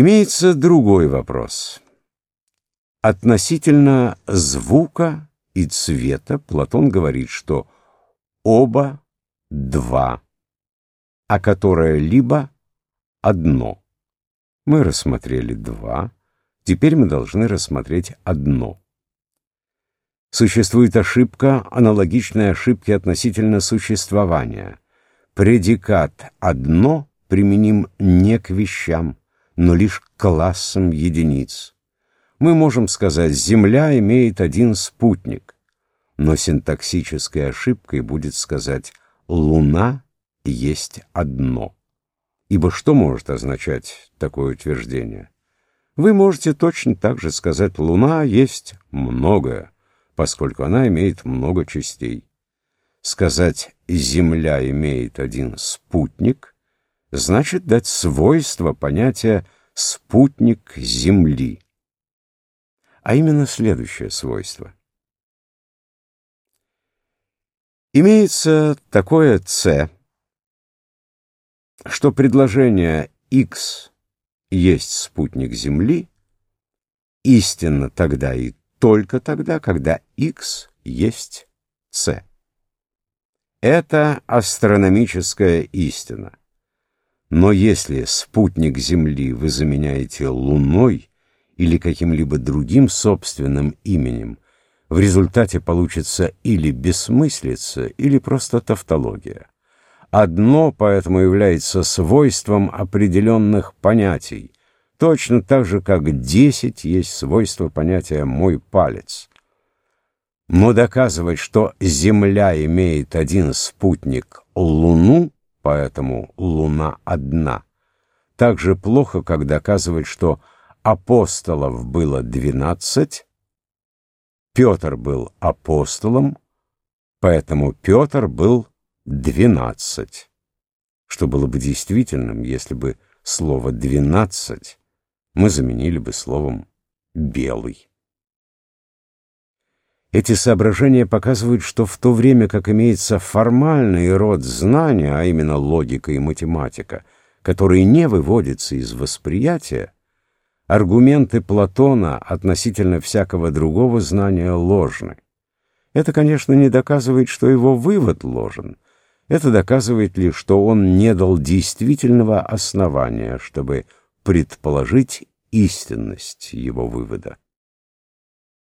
Имеется другой вопрос. Относительно звука и цвета Платон говорит, что оба два, а которое либо одно. Мы рассмотрели два, теперь мы должны рассмотреть одно. Существует ошибка, аналогичная ошибке относительно существования. Предикат «одно» применим не к вещам, но лишь к классам единиц. Мы можем сказать «Земля имеет один спутник», но синтаксической ошибкой будет сказать «Луна есть одно». Ибо что может означать такое утверждение? Вы можете точно так же сказать «Луна есть многое», поскольку она имеет много частей. Сказать «Земля имеет один спутник» значит дать свойство понятия «спутник Земли», а именно следующее свойство. Имеется такое «c», что предложение «x» есть спутник Земли истинно тогда и только тогда, когда x есть c. Это астрономическая истина. Но если спутник Земли вы заменяете Луной или каким-либо другим собственным именем, в результате получится или бессмыслица, или просто тавтология. Одно поэтому является свойством определенных понятий, точно так же, как десять есть свойство понятия «мой палец». Но доказывать, что Земля имеет один спутник — Луну, поэтому Луна одна, так же плохо, как доказывать, что апостолов было двенадцать, Петр был апостолом, поэтому Петр был двенадцать, что было бы действительным, если бы слово «двенадцать» мы заменили бы словом «белый». Эти соображения показывают, что в то время как имеется формальный род знания, а именно логика и математика, который не выводится из восприятия, аргументы Платона относительно всякого другого знания ложны. Это, конечно, не доказывает, что его вывод ложен. Это доказывает лишь, что он не дал действительного основания, чтобы предположить истинность его вывода.